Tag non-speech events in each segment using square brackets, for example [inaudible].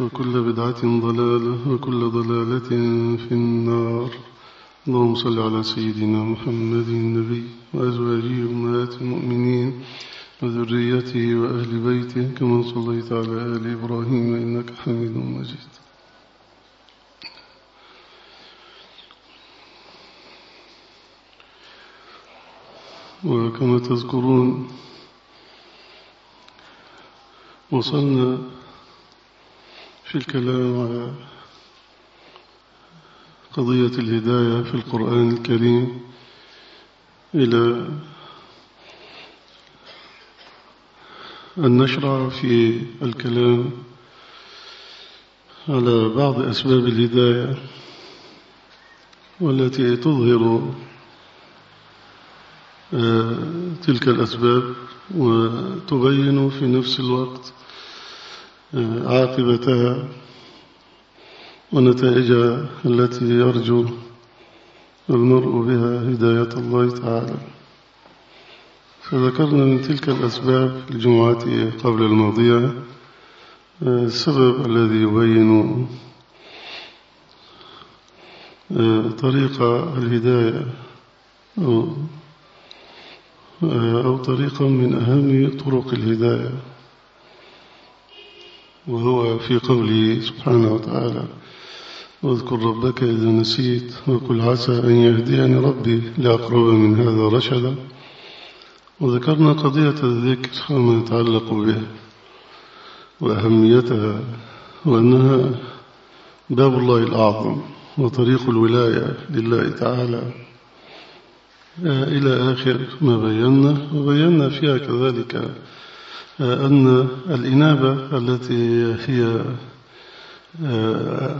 وكل بدعة ضلالة وكل ضلالة في النار. اللهم صل على سيدنا محمد النبي وأزواجه أمهات المؤمنين وذريته وأهل بيته كما صليت على آل إبراهيم إنك حميد مجيد. وكما تذكرون وصلنا في الكلام على قضية الهداية في القرآن الكريم إلى أن نشرع في الكلام على بعض أسباب الهداية والتي تظهر تلك الأسباب وتبين في نفس الوقت عاقبتها ونتائجها التي يرجو المرء بها هداية الله تعالى. فذكرنا من تلك الأسباب الجمعة قبل الماضية السبب الذي يبين طريق الهداية أو, أو طريقا من أهم طرق الهداية. وهو في قوله سبحانه وتعالى واذكر ربك إذا نسيت وقل عسى أن يهديني ربي لأقرب من هذا رشدا. وذكرنا قضية الذكر وما يتعلق به وأهميتها وأنها باب الله الأعظم وطريق الولاية لله تعالى. إلى آخر ما بينا وبينا فيها كذلك أن الإنابة التي هي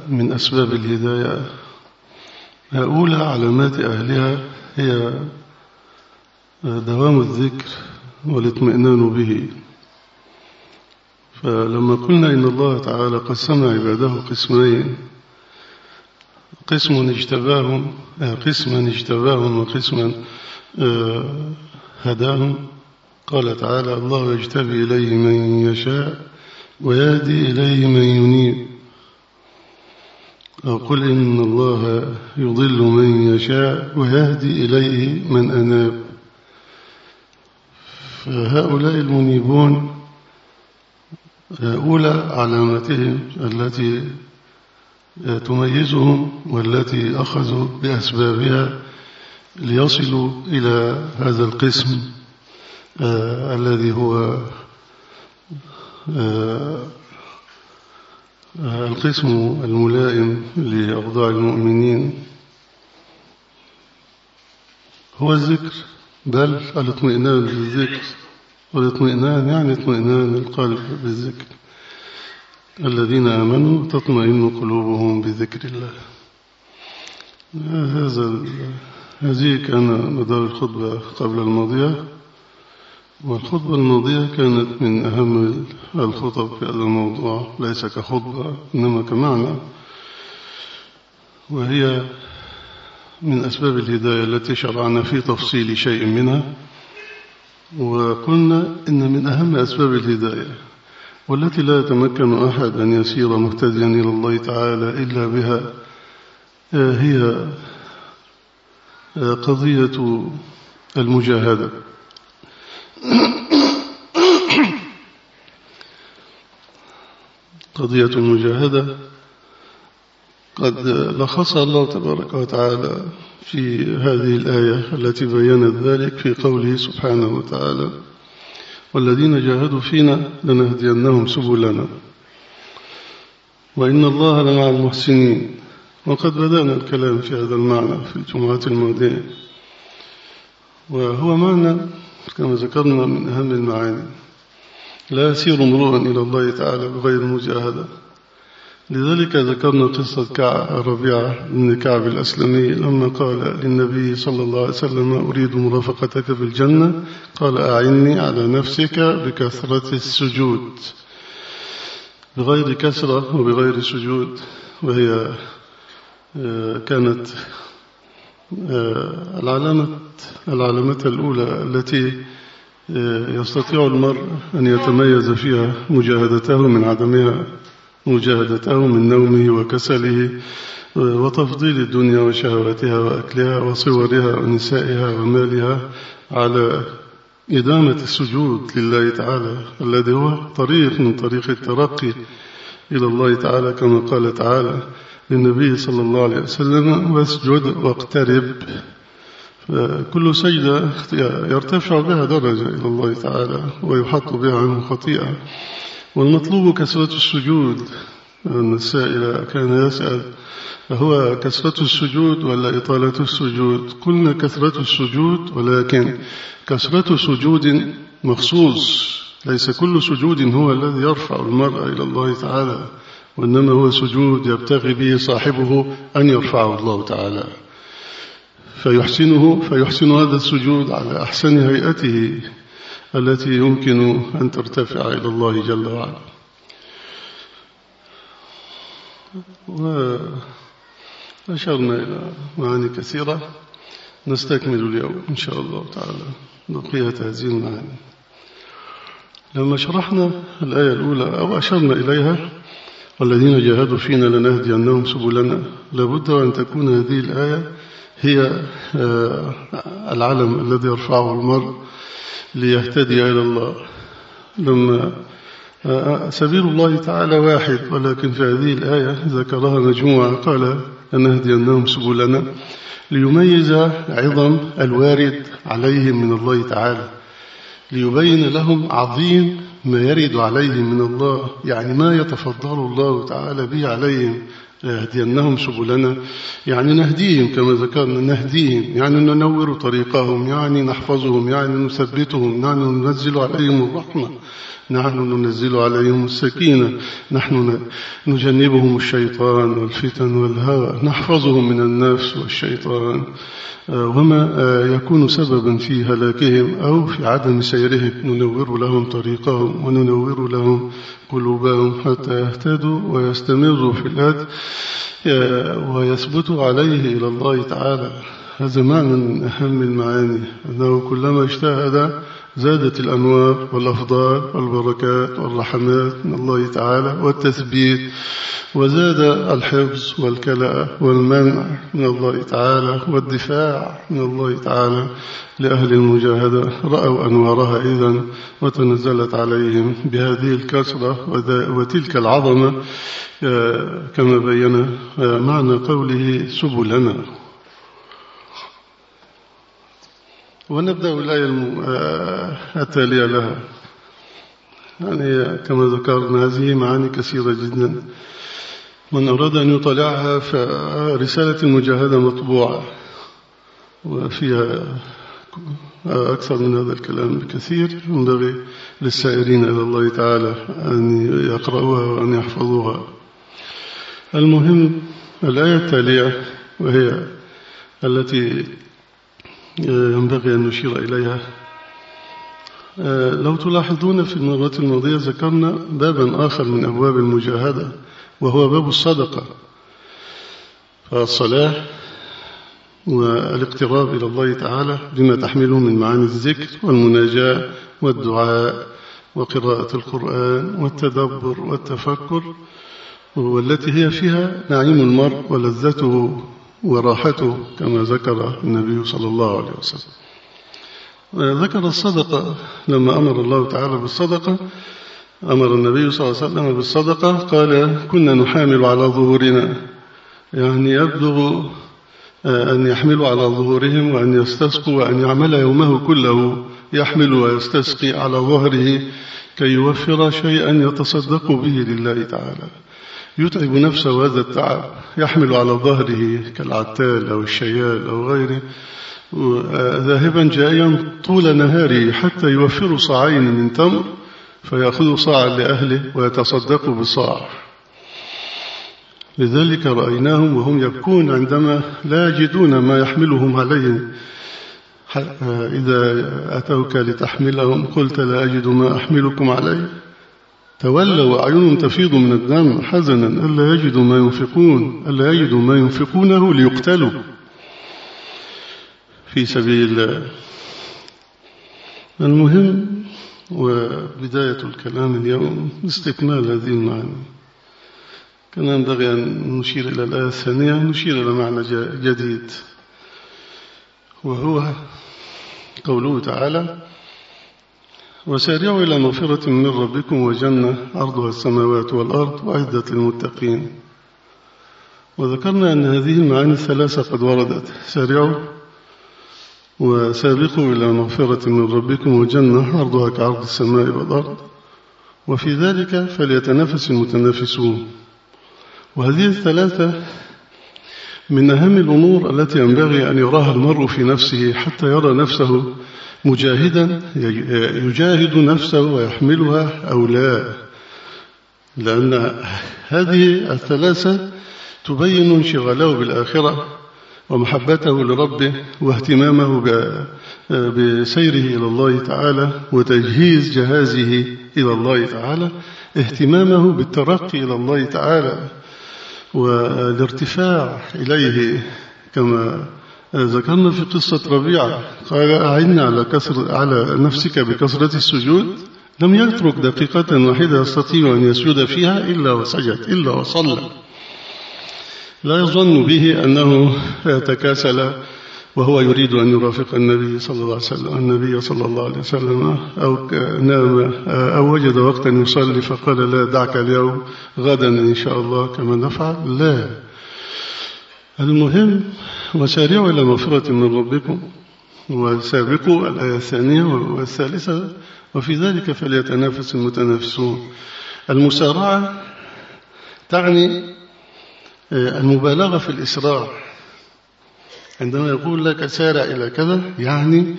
من أسباب الهداية أولى علامات أهلها هي دوام الذكر والاطمئنان به. فلما قلنا إن الله تعالى قسم عباده قسمين قسم اجتباهم قسما اجتباهم وقسما هداهم قال تعالى الله يجتبي إليه من يشاء ويهدي إليه من ينيب أو قل إن الله يضل من يشاء ويهدي إليه من أناب. فهؤلاء المنيبون أولى علاماتهم التي تميزهم والتي أخذوا بأسبابها ليصلوا إلى هذا القسم. آه الذي هو آه آه القسم الملائم لأوضاع المؤمنين. هو الذكر. بل الاطمئنان بالذكر. والاطمئنان يعني اطمئنان القلب بالذكر. الذين آمنوا تطمئن قلوبهم بذكر الله. هذا هذه كان مدار الخطبة قبل الماضية. والخطبة الماضية كانت من أهم الخطب في هذا الموضوع ليس كخطبة إنما كمعنى وهي من أسباب الهداية التي شرعنا في تفصيل شيء منها وقلنا إن من أهم أسباب الهداية والتي لا يتمكن أحد أن يسير مهتديا إلى الله تعالى إلا بها هي قضية المجاهدة. [coughs] قضية المجاهدة قد لخصها الله تبارك وتعالى في هذه الآية التي بينت ذلك في قوله سبحانه وتعالى والذين جاهدوا فينا لنهدينهم سبلنا وإن الله لمع المحسنين. وقد بدأنا الكلام في هذا المعنى في الجمعات الماضية وهو معنى كما ذكرنا من أهم المعاني. لا يسير امرؤ إلى الله تعالى بغير مجاهدة لذلك ذكرنا قصة كعب ربيعة بن كعب الأسلمي لما قال للنبي صلى الله عليه وسلم أريد مرافقتك في الجنة. قال أعني على نفسك بكثرة السجود. بغير كسرة وبغير سجود. وهي آه، كانت العلامة العلامة الأولى التي آه، يستطيع المرء أن يتميز فيها مجاهدته من عدمها مجاهدته من نومه وكسله وتفضيل الدنيا وشهواتها وأكلها وصورها ونسائها ومالها على إدامة السجود لله تعالى الذي هو طريق من طريق الترقي إلى الله تعالى كما قال تعالى للنبي صلى الله عليه وسلم واسجد واقترب. كل سجدة يرتفع بها درجة إلى الله تعالى ويحط بها عنه خطيئة. والمطلوب كثرة السجود. أن السائل كان يسأل هو كثرة السجود ولا إطالة السجود؟ قلنا كثرة السجود ولكن كثرة سجود مخصوص. ليس كل سجود هو الذي يرفع المرء إلى الله تعالى. وإنما هو سجود يبتغي به صاحبه أن يرفعه الله تعالى. فيحسنه فيحسن هذا السجود على أحسن هيئته التي يمكن أن ترتفع إلى الله جل وعلا. وأشرنا إلى معاني كثيرة نستكمل اليوم إن شاء الله تعالى. بقية هذه المعاني. لما شرحنا الآية الأولى أو أشرنا إليها والذين جاهدوا فينا لنهدي أنهم سبلنا. لابد أن تكون هذه الآية هي آه، العلم الذي يرفعه المرء ليهتدي إلى الله. لما آه، سبيل الله تعالى واحد ولكن في هذه الآية ذكرها مجموعة قال لنهدي أنهم سبلنا. ليميز عظم الوارد عليهم من الله تعالى. ليبين لهم عظيم ما يرد عليهم من الله يعني ما يتفضل الله تعالى به عليهم ليهدينهم سبلنا. يعني نهديهم كما ذكرنا نهديهم يعني ننور طريقهم يعني نحفظهم يعني نثبتهم يعني ننزل عليهم الرحمة. نحن ننزل عليهم السكينة. نحن نجنبهم الشيطان والفتن والهوى. نحفظهم من النفس والشيطان. آه، وما آه، يكون سببا في هلاكهم أو في عدم سيرهم. ننور لهم طريقهم وننور لهم قلوبهم حتى يهتدوا ويستمروا في الهدى آه، ويثبتوا عليه إلى الله تعالى. هذا معنى من أهم المعاني. أنه كلما اجتهد زادت الأنوار والأفضال والبركات والرحمات من الله تعالى والتثبيت وزاد الحفظ والكلاء والمنع من الله تعالى والدفاع من الله تعالى لأهل المجاهدة. رأوا أنوارها إذن وتنزلت عليهم بهذه الكسرة وتلك العظمة آه، كما بين آه، معنى قوله سبلنا. ونبدأ الآية آه، التالية لها. يعني كما ذكرنا هذه معاني كثيرة جدا. من أراد أن يطلعها فرسالة المجاهدة مطبوعة وفيها أكثر من هذا الكلام بكثير. ينبغي للسائرين إلى الله تعالى أن يقرأوها وأن يحفظوها. المهم الآية التالية وهي التي ينبغي أن نشير إليها. لو تلاحظون في المرات الماضية ذكرنا بابا آخر من أبواب المجاهدة وهو باب الصدقة. فالصلاة والاقتراب إلى الله تعالى بما تحمله من معاني الذكر والمناجاة والدعاء وقراءة القرآن والتدبر والتفكر والتي هي فيها نعيم المرء ولذته. وراحته كما ذكر النبي صلى الله عليه وسلم. ذكر الصدقة لما أمر الله تعالى بالصدقة أمر النبي صلى الله عليه وسلم بالصدقة قال كنا نحامل على ظهورنا. يعني يبلغ آه، أن يحملوا على ظهورهم وأن يستسقوا وأن يعمل يومه كله يحمل ويستسقي على ظهره كي يوفر شيئا يتصدق به لله تعالى. يتعب نفسه هذا التعب يحمل على ظهره كالعتال أو الشيال أو غيره ذاهبا جائيا طول نهاره حتى يوفر صاعين من تمر فيأخذ صاعا لأهله ويتصدق بصاع. لذلك رأيناهم وهم يبكون عندما لا يجدون ما يحملهم عليه إذا أتوك لتحملهم قلت لا أجد ما أحملكم عليه. تولوا وأعينهم تفيض من الدم حزنا ألا يجدوا ما ينفقون ألا يجدوا ما ينفقونه ليقتلوا. في سبيل الله. المهم وبداية الكلام اليوم استكمال هذه المعنى كان ينبغي أن نشير إلى الآية الثانية نشير إلى معنى جديد. وهو قوله تعالى وسارعوا إلى مغفرة من ربكم وجنة أرضها السماوات والأرض وعدة للمتقين. وذكرنا أن هذه المعاني الثلاثة قد وردت. سارعوا وسابقوا إلى مغفرة من ربكم وجنة أرضها كعرض السماء والأرض. وفي ذلك فليتنافس المتنافسون. وهذه الثلاثة من أهم الأمور التي ينبغي أن يراها المرء في نفسه حتى يرى نفسه مجاهدا يجاهد نفسه ويحملها أو لا. لأن هذه الثلاثة تبين انشغاله بالآخرة ومحبته لربه واهتمامه بسيره إلى الله تعالى وتجهيز جهازه إلى الله تعالى اهتمامه بالترقي إلى الله تعالى. والارتفاع إليه كما ذكرنا في قصة ربيعة قال أعنا على, كسر على نفسك بكثرة السجود لم يترك دقيقة واحدة يستطيع أن يسجد فيها إلا وسجد إلا وصلى. لا يظن به أنه تكاسل وهو يريد أن يرافق النبي صلى الله عليه وسلم النبي صلى الله عليه وسلم أو نام أو وجد وقتا يصلي فقال لا دعك اليوم غدا إن شاء الله كما نفعل. لا. المهم وسارعوا إلى مغفرة من ربكم وسابقوا الآية الثانية والثالثة وفي ذلك فليتنافس المتنافسون. المسارعة تعني المبالغة في الإسراع. عندما يقول لك سارع إلى كذا يعني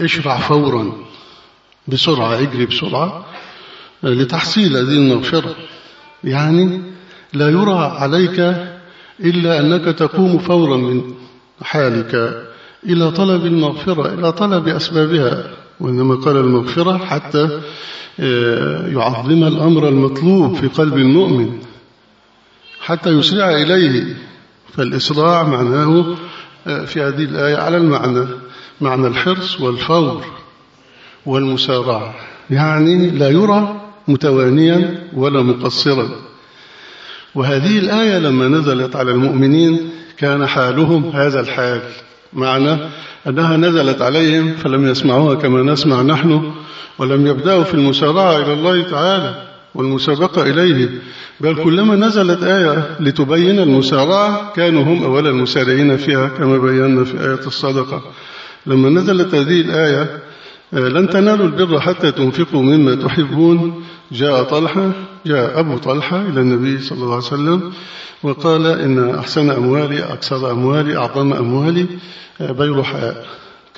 اشرع فورا بسرعة اجري بسرعة لتحصيل هذه المغفرة يعني لا يرى عليك إلا أنك تقوم فورا من حالك إلى طلب المغفرة إلى طلب أسبابها. وإنما قال المغفرة حتى آه، يعظم الأمر المطلوب في قلب المؤمن حتى يسرع إليه. فالإسراع معناه في هذه الآية على المعنى معنى الحرص والفور والمسارعة. يعني لا يرى متوانيا ولا مقصرا. وهذه الآية لما نزلت على المؤمنين كان حالهم هذا الحال. معنى أنها نزلت عليهم فلم يسمعوها كما نسمع نحن ولم يبدأوا في المسارعة إلى الله تعالى. والمسابقة إليه بل كلما نزلت آية لتبين المسارعة كانوا هم أولا المسارعين فيها كما بينا في آية الصدقة لما نزلت هذه الآية آه، لن تنالوا البر حتى تنفقوا مما تحبون. جاء طلحة جاء أبو طلحة إلى النبي صلى الله عليه وسلم وقال إن أحسن أموالي أكثر أموالي أعظم أموالي آه، بيرحاء.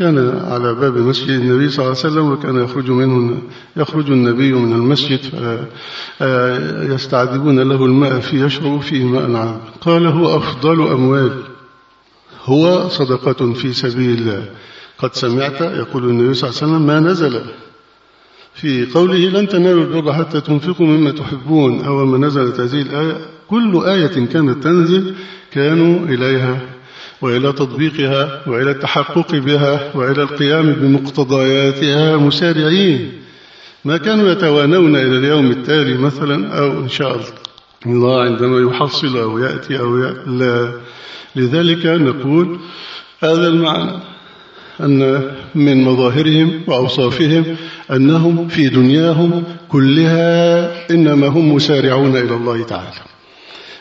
كان على باب مسجد النبي صلى الله عليه وسلم وكان يخرج منه يخرج النبي من المسجد يستعذبون له الماء في يشرب فيه ماء عام قال هو أفضل أموال. هو صدقة في سبيل الله. قد سمعت يقول النبي صلى الله عليه وسلم ما نزل. في قوله لن تنالوا البر حتى تنفقوا مما تحبون أو ما نزلت هذه الآية. كل آية كانت تنزل كانوا إليها وإلى تطبيقها وإلى التحقق بها وإلى القيام بمقتضياتها مسارعين ما كانوا يتوانون إلى اليوم التالي مثلا أو إن شاء الله. عندما يحصل أو يأتي أو يأتي لا. لذلك نقول هذا المعنى أن من مظاهرهم وأوصافهم أنهم في دنياهم كلها إنما هم مسارعون إلى الله تعالى.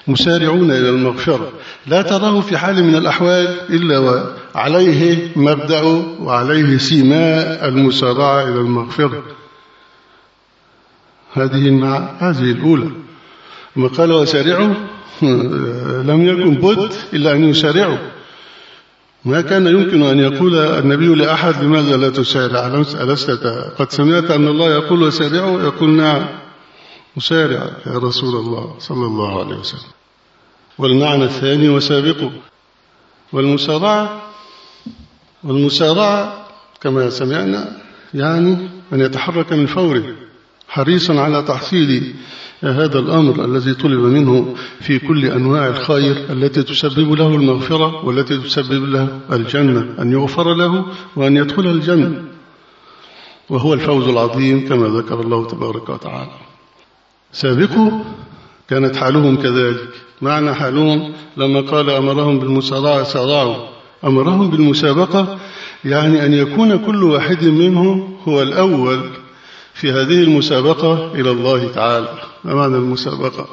مسارعون إلى المغفرة. لا تراه في حال من الأحوال إلا وعليه مبدأ وعليه سيماء المسارعة إلى المغفرة. هذه مع هذه الأولى. ما قال وسارعوا [laughs] لم يكن بد إلا أن يسارعوا ما كان يمكن أن يقول النبي لأحد لماذا لا تسارع؟ ألست قد سمعت أن الله يقول وسارعوا يقول نعم. مسارع يا رسول الله صلى الله عليه وسلم. والمعنى الثاني وسابقوا والمسارعة والمسارعة كما سمعنا يعني أن يتحرك من فوره حريصا على تحصيل هذا الأمر الذي طلب منه في كل أنواع الخير التي تسبب له المغفرة والتي تسبب له الجنة. أن يغفر له وأن يدخل الجنة. وهو الفوز العظيم كما ذكر الله تبارك وتعالى. سابقوا كانت حالهم كذلك. معنى حالهم لما قال أمرهم بالمسارعة سارعوا. أمرهم بالمسابقة يعني أن يكون كل واحد منهم هو الأول في هذه المسابقة إلى الله تعالى. ما معنى المسابقة؟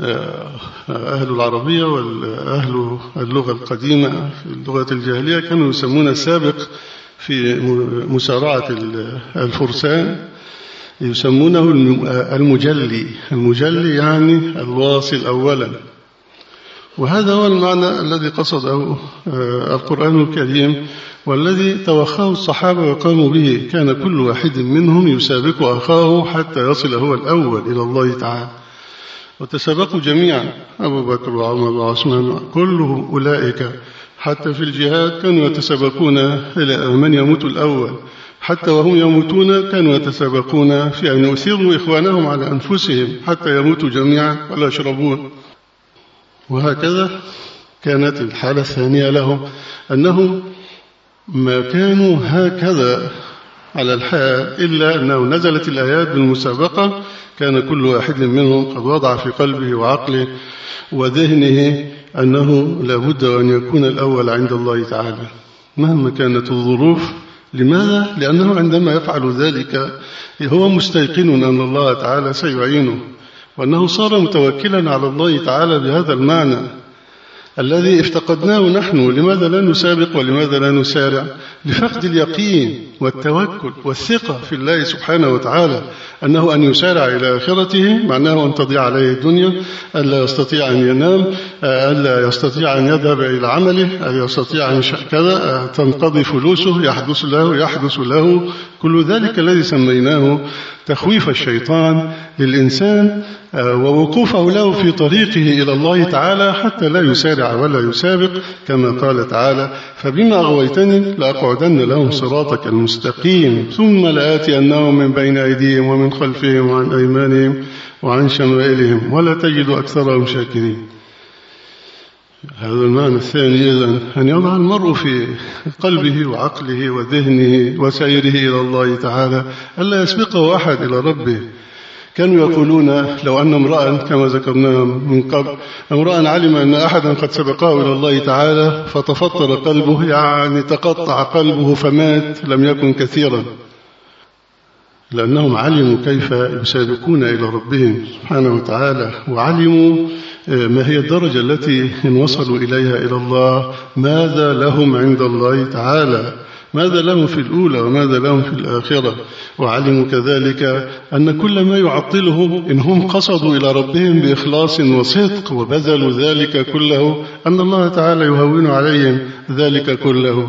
آه، أهل العربية والأهل اللغة القديمة في اللغة الجاهلية كانوا يسمون السابق في مسارعة الفرسان. يسمونه المجلي. المجلي يعني الواصل أولا. وهذا هو المعنى الذي قصده آه، القرآن الكريم والذي توخاه الصحابة وقاموا به. كان كل واحد منهم يسابق أخاه حتى يصل هو الأول إلى الله تعالى. وتسابقوا جميعا. أبو بكر وعمر وعثمان كله أولئك حتى في الجهاد كانوا يتسابقون إلى من يموت الأول. حتى وهم يموتون كانوا يتسابقون في أن يؤثروا إخوانهم على أنفسهم حتى يموتوا جميعا ولا يشربون. وهكذا كانت الحالة الثانية لهم أنهم ما كانوا هكذا على الحال إلا أنه نزلت الآيات بالمسابقة كان كل واحد منهم قد وضع في قلبه وعقله وذهنه أنه لابد أن يكون الأول عند الله تعالى مهما كانت الظروف لماذا؟ لأنه عندما يفعل ذلك هو مستيقن أن الله تعالى سيعينه وأنه صار متوكلا على الله تعالى بهذا المعنى الذي افتقدناه نحن لماذا لا نسابق ولماذا لا نسارع؟ لفقد اليقين والتوكل والثقة في الله سبحانه وتعالى أنه أن يسارع إلى آخرته معناه أن تضيع عليه الدنيا ألا يستطيع أن ينام ألا يستطيع أن يذهب إلى عمله ألا يستطيع أن كذا تنقضي فلوسه يحدث له يحدث له كل ذلك الذي سميناه تخويف الشيطان للإنسان ووقوفه له في طريقه إلى الله تعالى حتى لا يسارع ولا يسابق كما قال تعالى فبما أغويتني لأقعدن لهم صراطك المستقيم ثم لآتينهم من بين أيديهم ومن خلفهم وعن أيمانهم وعن شمائلهم ولا تجد أكثرهم شاكرين. هذا المعنى الثاني إذن أن يضع المرء في قلبه وعقله وذهنه وسيره إلى الله تعالى ألا يسبقه أحد إلى ربه. كانوا يقولون لو أن امرأ كما ذكرنا من قبل امرأ علم أن أحدا قد سبقه إلى الله تعالى فتفطر قلبه يعني تقطع قلبه فمات لم يكن كثيرا. لأنهم علموا كيف يسابقون إلى ربهم سبحانه وتعالى وعلموا آه، ما هي الدرجة التي إن وصلوا إليها إلى الله ماذا لهم عند الله تعالى. ماذا لهم في الأولى وماذا لهم في الآخرة؟ وعلموا كذلك أن كل ما يعطلهم إن هم قصدوا إلى ربهم بإخلاص وصدق وبذلوا ذلك كله أن الله تعالى يهون عليهم ذلك كله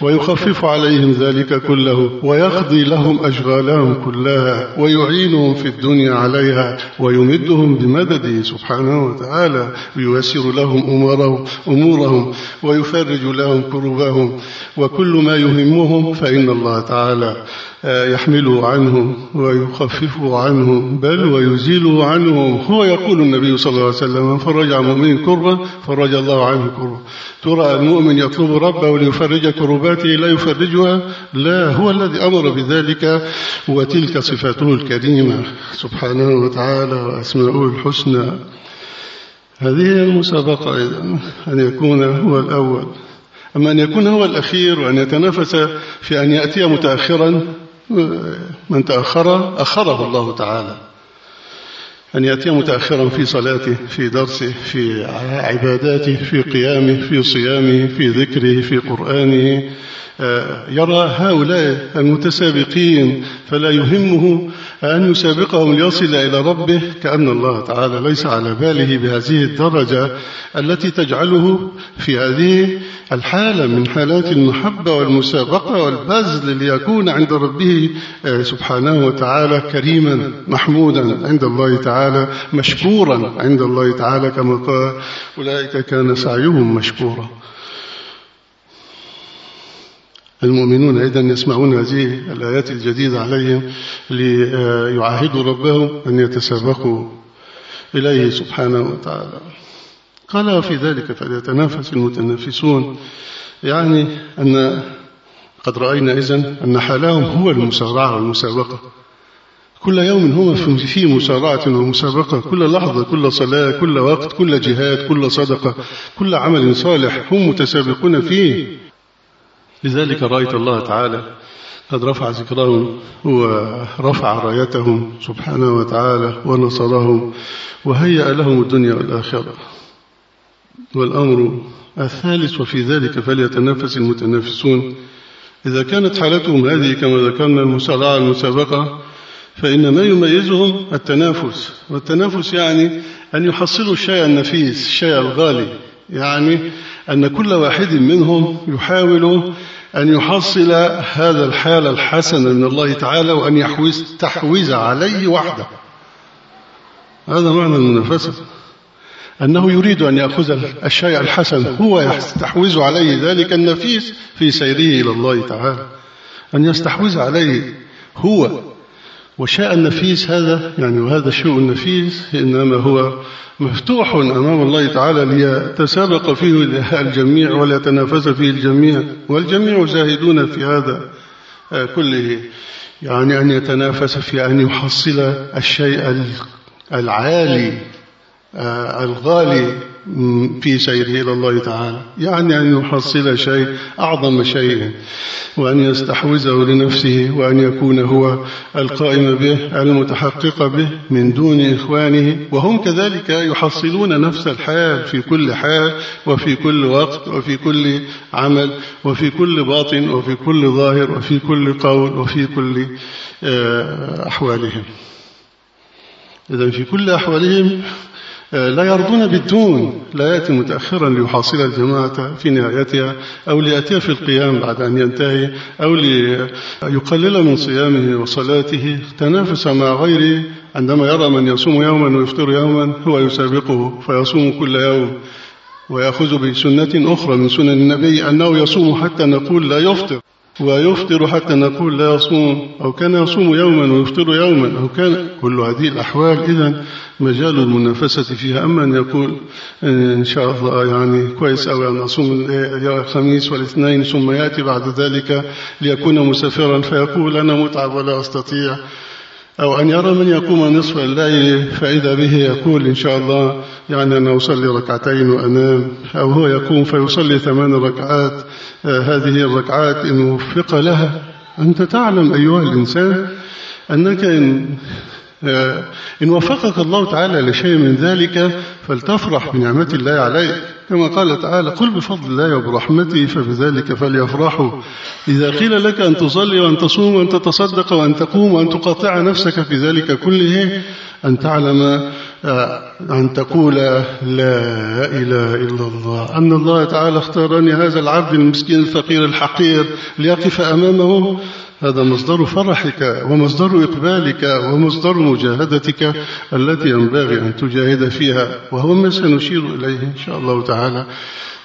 ويخفف عليهم ذلك كله ويقضي لهم أشغالهم كلها ويعينهم في الدنيا عليها ويمدهم بمدده سبحانه وتعالى وييسر لهم أمورهم, أمورهم ويفرج لهم كربهم وكل ما يهم يهمهم فإن الله تعالى يحمله عنهم ويخففه عنهم بل ويزيله عنهم. هو يقول النبي صلى الله عليه وسلم من فرج عن مؤمن كرة فرج الله عنه كرة ترى المؤمن يطلب ربه ليفرج كرباته لا يفرجها لا هو الذي أمر بذلك وتلك صفاته الكريمة. سبحانه وتعالى وأسماؤه الحسنى. هذه المسابقة أيضا أن يكون هو الأول. أما أن يكون هو الأخير وأن يتنافس في أن يأتي متأخرا من تأخر أخره الله تعالى. أن يأتي متأخرا في صلاته في درسه في عباداته في قيامه في صيامه في ذكره في قرآنه. يرى هؤلاء المتسابقين فلا يهمه أن يسابقهم ليصل إلى ربه كأن الله تعالى ليس على باله بهذه الدرجة التي تجعله في هذه الحالة من حالات المحبة والمسابقة والبذل ليكون عند ربه سبحانه وتعالى كريما محمودا عند الله تعالى مشكورا عند الله تعالى كما قال أولئك كان سعيهم مشكورا. المؤمنون أيضا يسمعون هذه الآيات الجديدة عليهم ليعاهدوا ربهم أن يتسابقوا إليه سبحانه وتعالى. قال في ذلك فليتنافس المتنافسون. يعني أن قد رأينا إذن أن حالهم هو المسارعة والمسابقة كل يوم هم في مسارعة ومسابقة كل لحظة كل صلاة كل وقت كل جهاد كل صدقة كل عمل صالح هم متسابقون فيه. لذلك رأيت الله تعالى قد رفع ذكرهم ورفع رايتهم سبحانه وتعالى ونصرهم وهيأ لهم الدنيا والآخرة. والأمر الثالث وفي ذلك فليتنافس المتنافسون. إذا كانت حالتهم هذه كما ذكرنا المسارعة المسابقة فإن ما يميزهم التنافس. والتنافس يعني أن يحصلوا الشيء النفيس الشيء الغالي. يعني أن كل واحد منهم يحاول أن يحصل هذا الحال الحسن من الله تعالى وأن يحوز تحويز عليه وحده. هذا معنى المنافسة. أنه يريد أن يأخذ الشيء الحسن هو يستحوذ عليه ذلك النفيس في سيره إلى الله تعالى. أن يستحوذ عليه هو وشاء النفيس هذا يعني وهذا الشيء النفيس إنما هو مفتوح أمام الله تعالى ليتسابق فيه الجميع وليتنافس فيه الجميع والجميع زاهدون في هذا كله. يعني أن يتنافس في أن يحصل الشيء العالي الغالي. في سيره إلى الله تعالى. يعني أن يحصل شيء أعظم شيء وأن يستحوذه لنفسه وأن يكون هو القائم به المتحقق به من دون إخوانه. وهم كذلك يحصلون نفس الحال في كل حال وفي كل وقت وفي كل عمل وفي كل باطن وفي كل ظاهر وفي كل قول وفي كل أحوالهم. إذا في كل أحوالهم لا يرضون بالدون لا يأتي متأخرا ليحاصل الجماعة في نهايتها أو ليأتي في القيام بعد أن ينتهي أو ليقلل من صيامه وصلاته. تنافس مع غيره عندما يرى من يصوم يوما ويفطر يوما هو يسابقه فيصوم كل يوم. ويأخذ بسنة أخرى من سنن النبي أنه يصوم حتى نقول لا يفطر. ويفطر حتى نقول لا يصوم أو كان يصوم يوما ويفطر يوما أو كان كل هذه الأحوال. إذا مجال المنافسة فيها. أما أن يقول إن شاء الله يعني كويس أو أن أصوم الخميس والاثنين ثم يأتي بعد ذلك ليكون مسافرا فيقول أنا متعب ولا أستطيع. أو أن يرى من يقوم نصف الليل فإذا به يقول إن شاء الله يعني أنا أصلي ركعتين وأنام. أو هو يقوم فيصلي ثمان ركعات آه هذه الركعات إن وفق لها. أنت تعلم أيها الإنسان أنك إن, آه إن وفقك الله تعالى لشيء من ذلك فلتفرح بنعمة الله عليك. كما قال تعالى قل بفضل الله وبرحمته فبذلك فليفرحوا. إذا قيل لك أن تصلي وأن تصوم وأن تتصدق وأن تقوم وأن تقاطع نفسك في ذلك كله أن تعلم أن تقول لا إله إلا الله. أن الله تعالى اختارني هذا العبد المسكين الفقير الحقير ليقف أمامه. هذا مصدر فرحك ومصدر إقبالك ومصدر مجاهدتك التي ينبغي أن تجاهد فيها وهو ما سنشير إليه إن شاء الله تعالى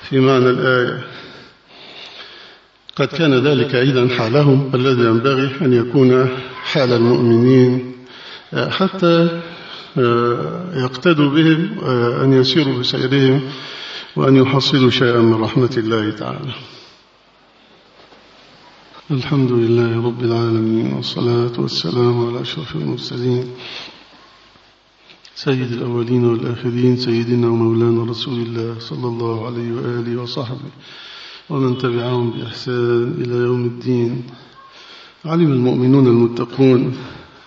في معنى الآية. قد كان ذلك أيضا حالهم الذي ينبغي أن يكون حال المؤمنين حتى يقتدوا بهم أن يسيروا بسيرهم وأن يحصلوا شيئا من رحمة الله تعالى. الحمد لله رب العالمين والصلاة والسلام على أشرف المرسلين. سيد الأولين والآخرين سيدنا ومولانا رسول الله صلى الله عليه وآله وصحبه ومن تبعهم بإحسان إلى يوم الدين. علم المؤمنون المتقون.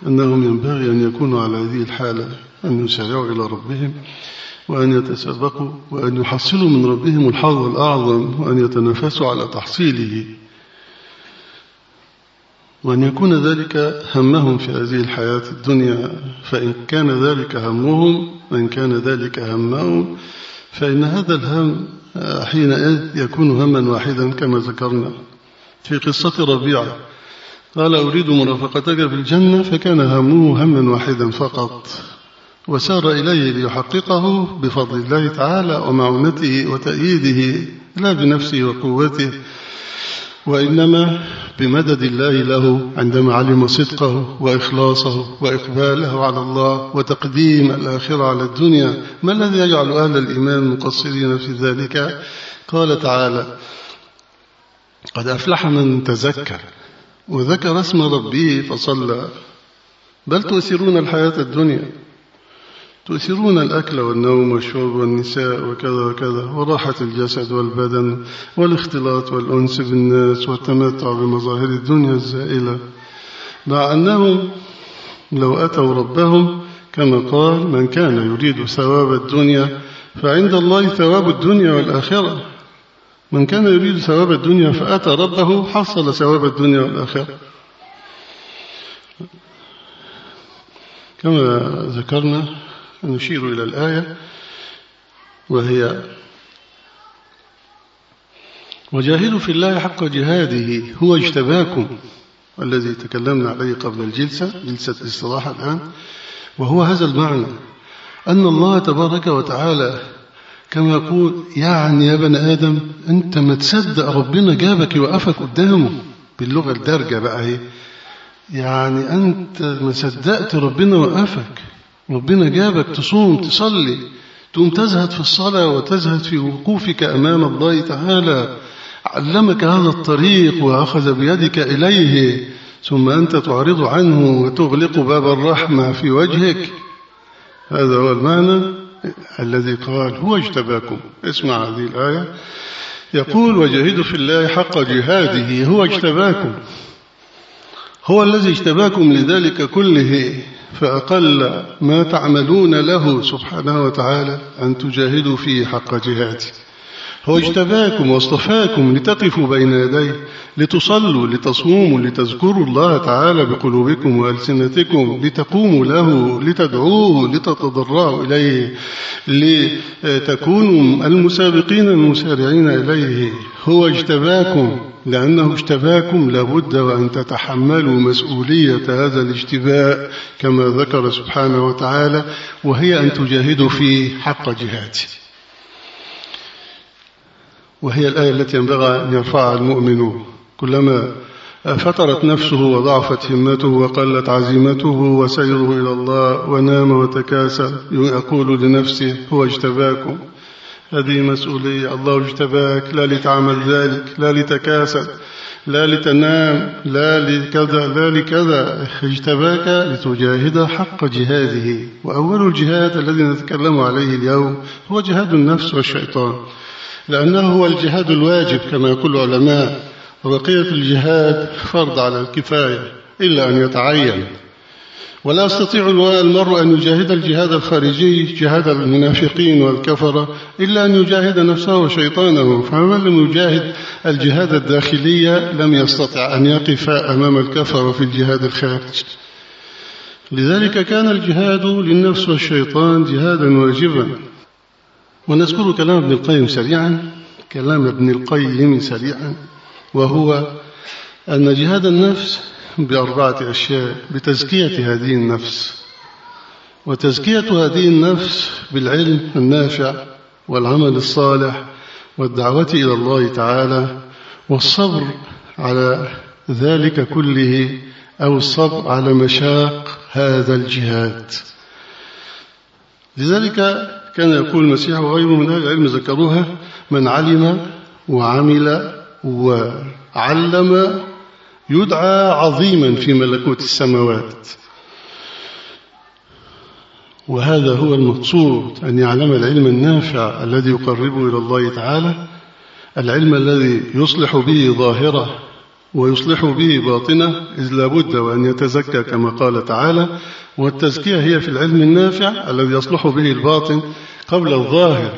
أنهم ينبغي أن يكونوا على هذه الحالة أن يسارعوا إلى ربهم وأن يتسابقوا وأن يحصلوا من ربهم الحظ الأعظم وأن يتنافسوا على تحصيله. وأن يكون ذلك همهم في هذه الحياة الدنيا. فإن كان ذلك همهم وإن كان ذلك همهم فإن هذا الهم حينئذ يكون هما واحدا كما ذكرنا. في قصة ربيعة قال أريد مرافقتك في الجنة. فكان همه هما واحدا فقط. وسار إليه ليحققه بفضل الله تعالى ومعونته وتأييده لا بنفسه وقوته وإنما بمدد الله له عندما علم صدقه وإخلاصه وإقباله على الله وتقديم الآخرة على الدنيا. ما الذي يجعل أهل الإيمان مقصرين في ذلك؟ قال تعالى قد أفلح من تزكى وذكر اسم ربه فصلى. بل تؤثرون الحياة الدنيا. تؤثرون الأكل والنوم والشرب والنساء وكذا وكذا وراحة الجسد والبدن والاختلاط والأنس بالناس والتمتع بمظاهر الدنيا الزائلة. مع أنهم لو أتوا ربهم كما قال من كان يريد ثواب الدنيا فعند الله ثواب الدنيا والآخرة. من كان يريد ثواب الدنيا فأتى ربه حصل ثواب الدنيا والآخرة. كما ذكرنا نشير إلى الآية وهي وجاهدوا في الله حق جهاده هو اجتباكم الذي تكلمنا عليه قبل الجلسة جلسة الاستراحة الآن وهو هذا المعنى أن الله تبارك وتعالى كما يقول يعني يا بني آدم أنت ما تصدق ربنا جابك يوقفك قدامه. باللغة الدارجة بقى هي يعني أنت ما صدقت ربنا وقفك. ربنا جابك تصوم تصلي تقوم تزهد في الصلاة وتزهد في وقوفك أمام الله تعالى. علمك هذا الطريق وأخذ بيدك إليه ثم أنت تعرض عنه وتغلق باب الرحمة في وجهك. هذا هو المعنى. الذي قال هو اجتباكم. اسمع هذه الآية. يقول وجاهدوا في الله حق جهاده هو اجتباكم. هو الذي اجتباكم لذلك كله فأقل ما تعملون له سبحانه وتعالى أن تجاهدوا فيه حق جهاده. هو اجتباكم واصطفاكم لتقفوا بين يديه لتصلوا لتصوموا لتذكروا الله تعالى بقلوبكم وألسنتكم لتقوموا له لتدعوه لتتضرعوا إليه لتكونوا المسابقين المسارعين إليه. هو اجتباكم لأنه اجتباكم لابد وأن تتحملوا مسؤولية هذا الاجتباء كما ذكر سبحانه وتعالى وهي أن تجاهدوا فيه حق جهاده. وهي الآية التي ينبغى أن يرفعها المؤمن كلما فترت نفسه وضعفت همته وقلت عزيمته وسيره إلى الله ونام وتكاسل يقول لنفسه هو اجتباكم هذه مسؤولية. الله اجتباك. لا لتعمل ذلك. لا لتكاسل. لا لتنام. لا لكذا. لا لكذا. اجتباك لتجاهد حق جهاده. وأول الجهاد الذي نتكلم عليه اليوم هو جهاد النفس والشيطان. لأنه هو الجهاد الواجب كما يقول العلماء وبقية الجهاد فرض على الكفاية إلا أن يتعين. ولا يستطيع المرء أن يجاهد الجهاد الخارجي جهاد المنافقين والكفرة إلا أن يجاهد نفسه وشيطانه. فمن لم يجاهد الجهاد الداخلية لم يستطع أن يقف أمام الكفرة في الجهاد الخارجي. لذلك كان الجهاد للنفس والشيطان جهادا واجبا. ونذكر كلام ابن القيم سريعا كلام ابن القيم سريعا وهو أن جهاد النفس بأربعة أشياء بتزكية هذه النفس. وتزكية هذه النفس بالعلم النافع والعمل الصالح والدعوة إلى الله تعالى والصبر على ذلك كله أو الصبر على مشاق هذا الجهاد. لذلك كان يقول المسيح وغيره من أهل العلم ذكروها من علم وعمل وعلم يدعى عظيما في ملكوت السماوات. وهذا هو المقصود أن يعلم العلم النافع الذي يقربه إلى الله تعالى العلم الذي يصلح به ظاهرة ويصلح به باطنة إذ لابد وأن يتزكى كما قال تعالى والتزكية هي في العلم النافع الذي يصلح به الباطن قبل الظاهر.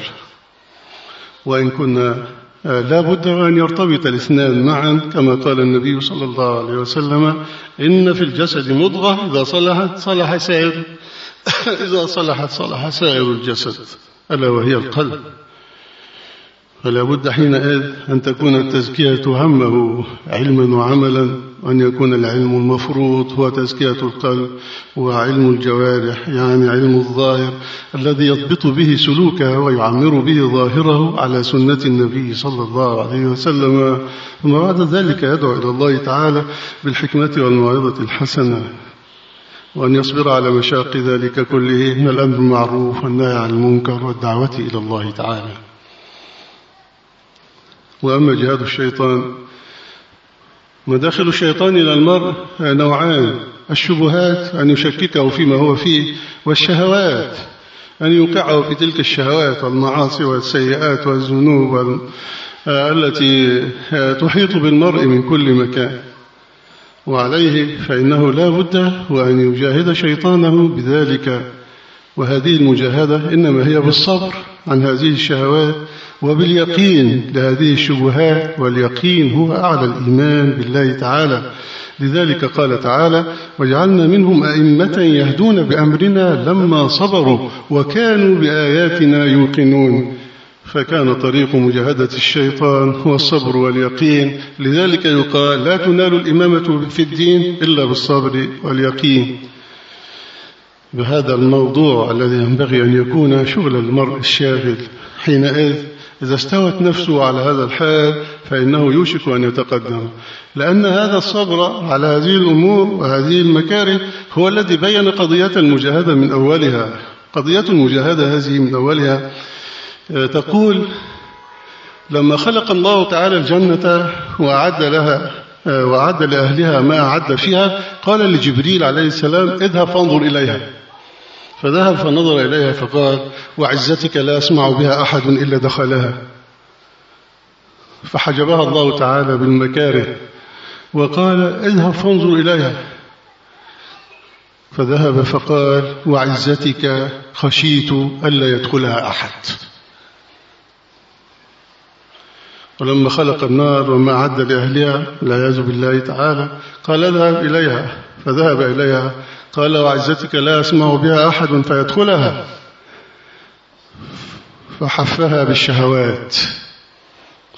وإن كنا آه، لا بد أن يرتبط الاثنان معا كما قال النبي صلى الله عليه وسلم إن في الجسد مضغة إذا صلحت صلح سائر [coughs] إذا صلحت صلح سائر الجسد ألا وهي القلب. فلا بد حينئذ أن تكون التزكية همه علما وعملا وأن يكون العلم المفروض هو تزكية القلب وعلم الجوارح يعني علم الظاهر الذي يضبط به سلوكه ويعمر به ظاهره على سنة النبي صلى الله عليه وسلم. ثم بعد ذلك يدعو إلى الله تعالى بالحكمة والموعظة الحسنة وأن يصبر على مشاق ذلك كله من الأمر المعروف والنهي عن المنكر والدعوة إلى الله تعالى. وأما جهاد الشيطان مداخل الشيطان إلى المرء نوعان الشبهات أن يشككه فيما هو فيه والشهوات أن يوقعه في تلك الشهوات والمعاصي والسيئات والذنوب التي تحيط بالمرء من كل مكان. وعليه فإنه لا بد وأن يجاهد شيطانه بذلك. وهذه المجاهدة إنما هي بالصبر عن هذه الشهوات وباليقين لهذه الشبهات واليقين هو أعلى الإيمان بالله تعالى. لذلك قال تعالى وجعلنا منهم أئمة يهدون بأمرنا لما صبروا وكانوا بآياتنا يوقنون فكان طريق مجاهدة الشيطان هو الصبر واليقين. لذلك يقال لا تنال الإمامة في الدين إلا بالصبر واليقين بهذا الموضوع الذي ينبغي أن يكون شغل المرء الشاغل حينئذ إذا استوت نفسه على هذا الحال فإنه يوشك أن يتقدم. لأن هذا الصبر على هذه الأمور وهذه المكاره هو الذي بين قضية المجاهدة من أولها. قضية المجاهدة هذه من أولها آه، تقول لما خلق الله تعالى الجنة وأعد لها آه، وأعد لأهلها ما أعد فيها قال لجبريل عليه السلام اذهب فانظر إليها. فذهب فنظر إليها فقال وعزتك لا أسمع بها أحد إلا دخلها. فحجبها الله تعالى بالمكاره وقال اذهب فانظر إليها. فذهب فقال وعزتك خشيت ألا يدخلها أحد. ولما خلق النار وما عد لأهلها يعوذ بالله تعالى قال اذهب إليها. فذهب إليها. قال وعزتك لا يسمع بها أحد فيدخلها. فحفها بالشهوات.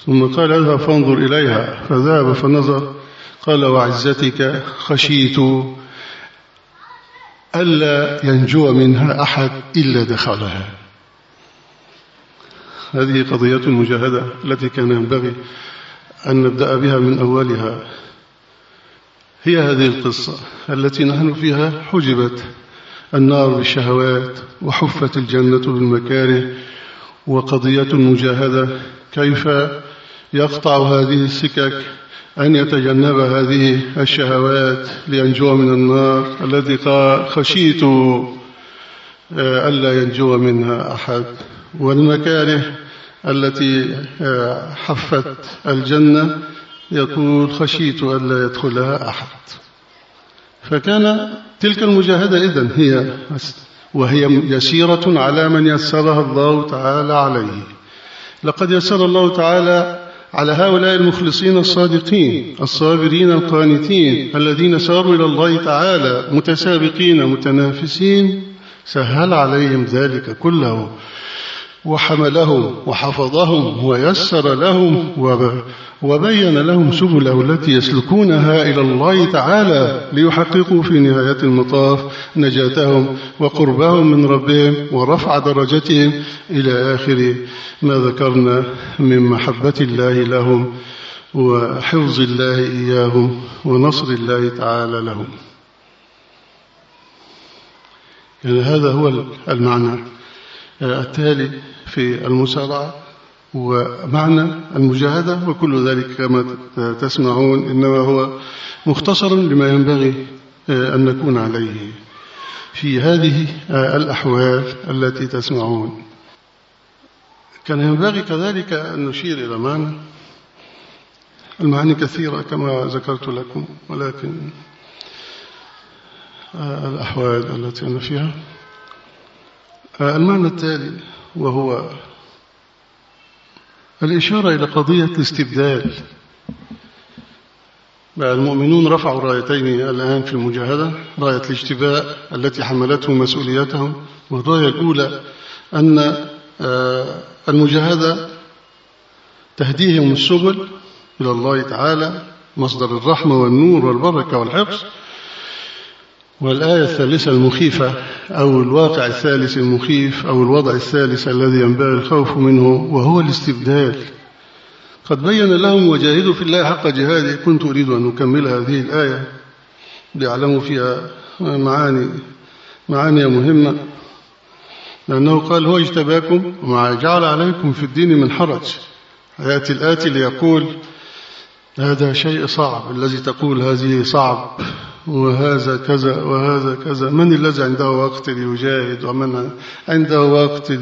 ثم قال اذهب فانظر إليها. فذهب فنظر. قال وعزتك خشيت ألا ينجو منها أحد إلا دخلها. هذه قضية المجاهدة التي كان ينبغي أن نبدأ بها من أولها. هي هذه القصة التي نحن فيها حجبت النار بالشهوات وحفت الجنة بالمكاره وقضية المجاهدة كيف يقطع هذه السكك أن يتجنب هذه الشهوات لينجو من النار الذي خشيت آه، ألا ينجو منها أحد. والمكاره التي آه، حفت الجنة يقول خشيت ألا يدخلها أحد. فكان تلك المجاهدة إذن هي وهي يسيرة على من يسرها الله تعالى عليه. لقد يسر الله تعالى على هؤلاء المخلصين الصادقين الصابرين القانتين الذين ساروا إلى الله تعالى متسابقين متنافسين. سهل عليهم ذلك كله. وحملهم وحفظهم ويسر لهم وبين لهم سبله التي يسلكونها إلى الله تعالى ليحققوا في نهاية المطاف نجاتهم وقربهم من ربهم ورفع درجتهم إلى آخر ما ذكرنا من محبة الله لهم وحفظ الله إياهم ونصر الله تعالى لهم. يعني هذا هو المعنى. التالي في المسارعة ومعنى المجاهدة وكل ذلك كما تسمعون إنما هو مختصر لما ينبغي أن نكون عليه في هذه الأحوال التي تسمعون. كان ينبغي كذلك أن نشير إلى معنى المعاني كثيرة كما ذكرت لكم ولكن الأحوال التي أنا فيها. المعنى التالي وهو الإشارة إلى قضية الاستبدال. المؤمنون رفعوا رايتين الآن في المجاهدة راية الاجتباء التي حملتهم مسؤوليتهم والراية الأولى أن المجاهدة تهديهم السبل إلى الله تعالى مصدر الرحمة والنور والبركة والحفظ والآية الثالثة المخيفة أو الواقع الثالث المخيف أو الوضع الثالث الذي ينبغي الخوف منه وهو الاستبدال. قد بين لهم وجاهدوا في الله حق جهاده. كنت أريد أن أكمل هذه الآية ليعلموا فيها معاني معاني مهمة. لأنه قال هو اجتباكم وما جعل عليكم في الدين من حرج. يأتي الآتي ليقول هذا شيء صعب. الذي تقول هذه صعب. وهذا كذا وهذا كذا. من الذي عنده وقت ليجاهد ومن عنده وقت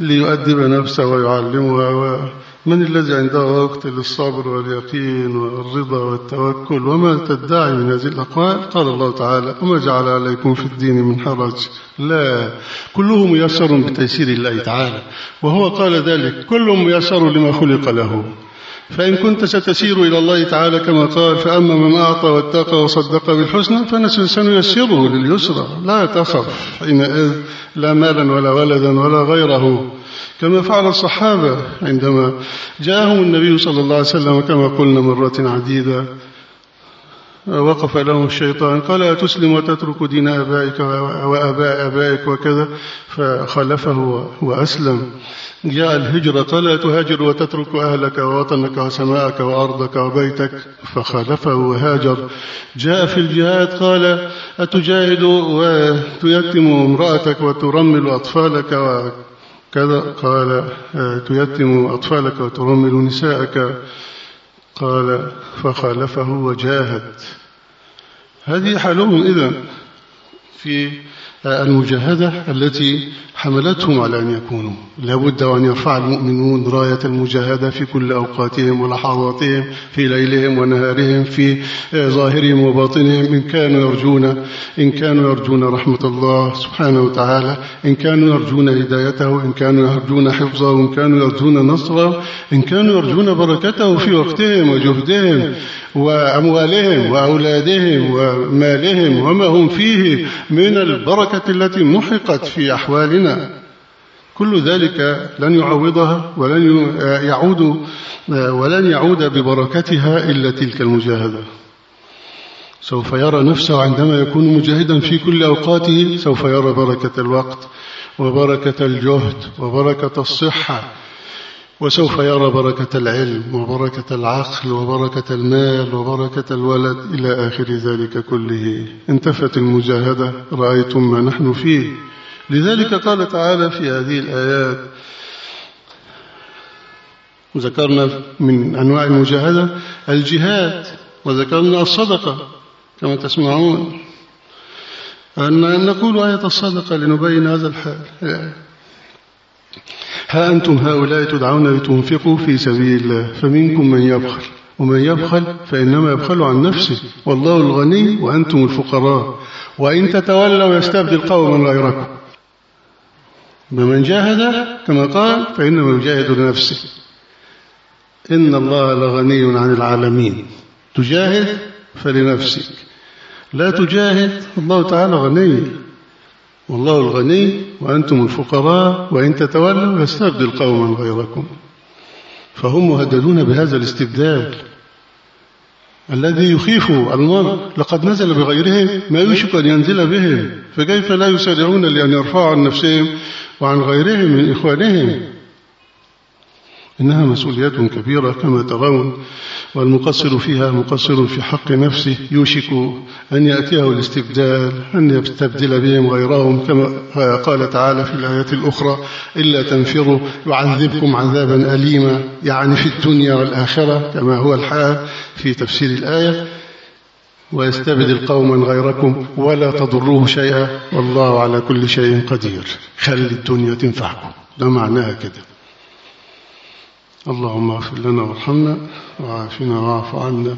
ليؤدب نفسه ويعلمها من الذي عنده وقت للصبر واليقين والرضا والتوكل. وما تدعي من هذه الأقوال؟ قال الله تعالى وما جعل عليكم في الدين من حرج. لا. كله ميسر بتيسير الله تعالى. وهو قال ذلك كل ميسر لما خلق له. فإن كنت ستسير إلى الله تعالى كما قال فأما من أعطى واتقى وصدق بالحسنى فسنيسره لليسرى. لا تخف حينئذ لا مالا ولا ولدا ولا غيره. كما فعل الصحابة عندما جاءهم النبي صلى الله عليه وسلم كما قلنا مرات عديدة وقف لهم الشيطان قال أتسلم وتترك دين أبائك وأباء أبائك وكذا؟ فخلفه وأسلم. جاء الهجرة قال تهاجر وتترك أهلك ووطنك وسماءك وأرضك وبيتك. فخالفه وهاجر. جاء في الجهاد قال أتجاهد وتيتم امرأتك وترمل أطفالك وكذا؟ قال تيتم أطفالك وترمل نساءك. قال فخالفه وجاهد. هذه حالهم إذن في المجاهدة التي حملتهم على أن يكونوا. لابد أن يرفع المؤمنون راية المجاهدة في كل أوقاتهم ولحظاتهم في ليلهم ونهارهم في ظاهرهم وباطنهم. إن كانوا يرجون إن كانوا يرجون رحمة الله سبحانه وتعالى إن كانوا يرجون هدايته إن كانوا يرجون حفظه إن كانوا يرجون نصره إن كانوا يرجون بركته في وقتهم وجهدهم. وأموالهم وأولادهم ومالهم وما هم فيه من البركة التي محقت في أحوالنا. كل ذلك لن يعوضها ولن يعود ولن يعود ببركتها إلا تلك المجاهدة. سوف يرى نفسه عندما يكون مجاهدا في كل أوقاته سوف يرى بركة الوقت وبركة الجهد وبركة الصحة وسوف يرى بركة العلم وبركة العقل وبركة المال وبركة الولد إلى آخر ذلك كله. انتفت المجاهدة رأيتم ما نحن فيه. لذلك قال تعالى في هذه الآيات ذكرنا من أنواع المجاهدة الجهاد وذكرنا الصدقة كما تسمعون. أن نقول آية الصدقة لنبين هذا الحال. ها أنتم هؤلاء تدعون لتنفقوا في سبيل الله فمنكم من يبخل. ومن يبخل فإنما يبخل عن نفسه. والله الغني وأنتم الفقراء. وإن تتولوا يستبدل قوما غيركم. ومن جاهد كما قال فإنما يجاهد لنفسه. إن الله لغني عن العالمين. تجاهد فلنفسك. لا تجاهد الله تعالى غني. والله الغني وأنتم الفقراء وإن تتولوا يستبدل قوما غيركم. فهم مهددون بهذا الاستبدال الذي يخيف المرء. لقد نزل بغيرهم ما يوشك أن ينزل بهم فكيف لا يسارعون لأن يرفعوا عن نفسهم وعن غيرهم من إخوانهم؟ إنها مسؤوليات كبيرة كما ترون. والمقصر فيها مقصر في حق نفسه يوشك أن يأتيه الاستبدال أن يستبدل بهم غيرهم كما قال تعالى في الآيات الأخرى إلا تنفروا يعذبكم عذابا أليما يعني في الدنيا والآخرة كما هو الحال في تفسير الآية ويستبدل قوما غيركم ولا تضروه شيئا والله على كل شيء قدير. خلي الدنيا تنفعكم. ده معناها كده. اللهم اغفر لنا وارحمنا وعافنا واعف عنا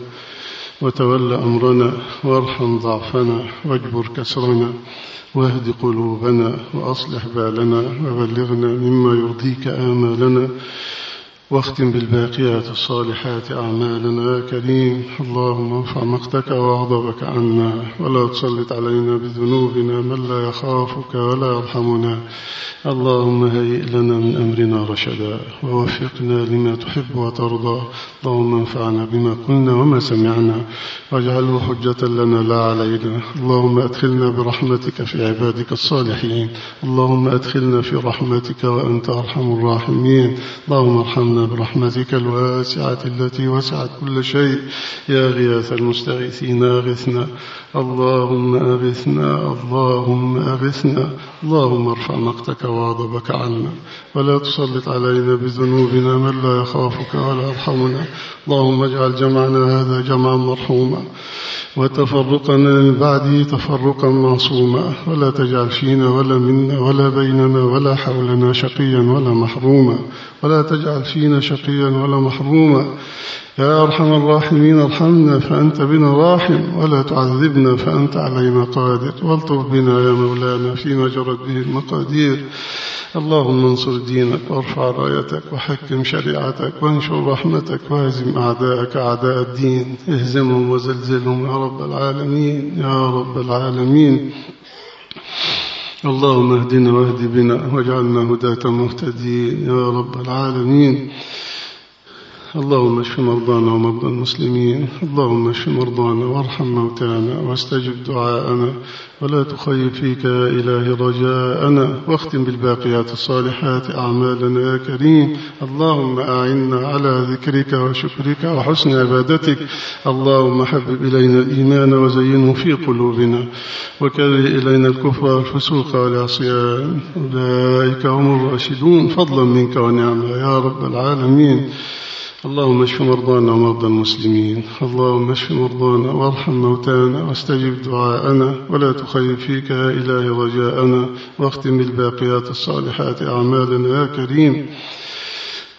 وتول أمرنا وارحم ضعفنا واجبر كسرنا واهد قلوبنا وأصلح بالنا وبلغنا مما يرضيك آمالنا. واختم بالباقيات الصالحات أعمالنا. يا كريم اللهم ارفع مقتك وغضبك عنا ولا تسلط علينا بذنوبنا من لا يخافك ولا يرحمنا. اللهم هيئ لنا من أمرنا رشدا ووفقنا لما تحب وترضى. اللهم انفعنا بما قلنا وما سمعنا. واجعله حجة لنا لا علينا. اللهم أدخلنا برحمتك في عبادك الصالحين. اللهم أدخلنا في رحمتك وأنت أرحم الراحمين. اللهم ارحمنا برحمتك الواسعة التي وسعت كل شيء. يا غياث المستغيثين أغثنا. اللهم أغثنا. اللهم أغثنا. اللهم ارفع مقتك وغضبك عنا. ولا تسلط علينا بذنوبنا من لا يخافك ولا يرحمنا. اللهم اجعل جمعنا هذا جمعا مرحوما. وتفرقنا من بعده تفرقا معصوما. ولا تجعل فينا ولا منا ولا بيننا ولا حولنا شقيا ولا محروما. ولا تجعل فينا شقيا ولا محروما. يا أرحم الراحمين ارحمنا فأنت بنا راحم ولا تعذبنا فأنت علينا قادر. والطف بنا يا مولانا فيما جرت به المقادير. اللهم انصر دينك وارفع رايتك وحكم شريعتك وانشر رحمتك واهزم أعداءك أعداء الدين. اهزمهم وزلزلهم يا رب العالمين يا رب العالمين. اللهم اهدنا واهد بنا واجعلنا هداة مهتدين يا رب العالمين. اللهم اشف مرضانا ومرضى المسلمين اللهم اشف مرضانا وارحم موتانا واستجب دعاءنا ولا تخيب فيك يا إلهي رجاءنا واختم بالباقيات الصالحات أعمالنا يا كريم. اللهم أعنا على ذكرك وشكرك وحسن عبادتك. اللهم حبب إلينا الإيمان وزينه في قلوبنا وكره إلينا الكفر والفسوق والعصيان. أولئك هم الراشدون. فضلا منك ونعمة يا رب العالمين. اللهم اشف مرضانا ومرضى المسلمين. اللهم اشف مرضانا وارحم موتانا واستجب دعاءنا ولا تخيب فيك يا إلهي رجاءنا واختم بالباقيات الصالحات أعمالنا يا كريم.